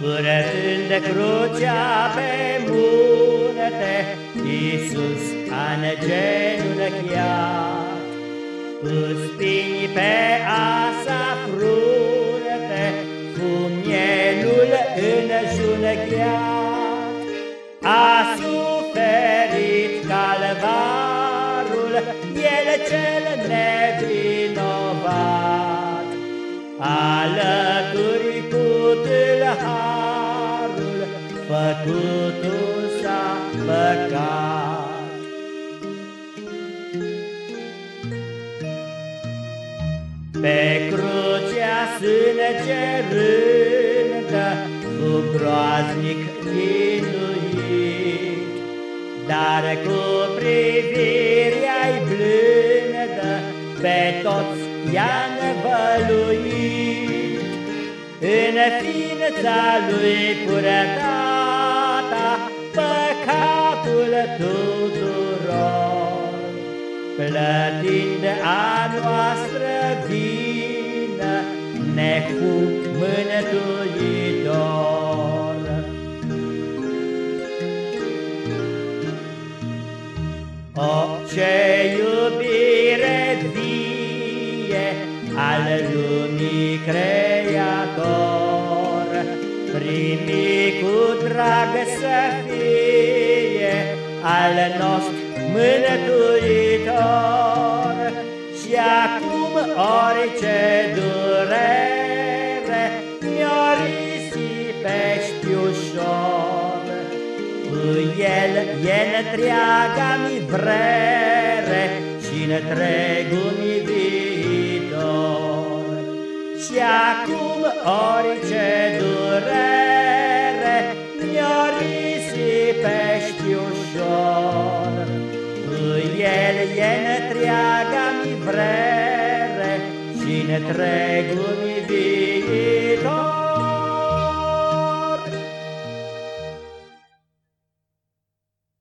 Purătând crucea pe munte, Iisus a îngenunchiat. Puspini pe asa frunte, Fumnielul înjunchiat. A suferit calvarul, El cel nevinovat, Alături Făcutul s-a păcat. Pe crucea sângerândă, Cu groaznic chinuit, Dar cu privirea-i blândă, Pe toți i-a învăluit. În ființa lui purătata, Păcatul tuturor, Plătind a noastră vină, Necu mântuitor. O, ce iubire vie al lumii creator, Primi cu drag să fie al nostru mântuitor. Și acum orice durere mi-o risipești ușor. Cu el e întreaga-mi vrere și întregul-mi viitor. Și acum orice durere el e întreaga-mi vrere și întregul-mi viitor.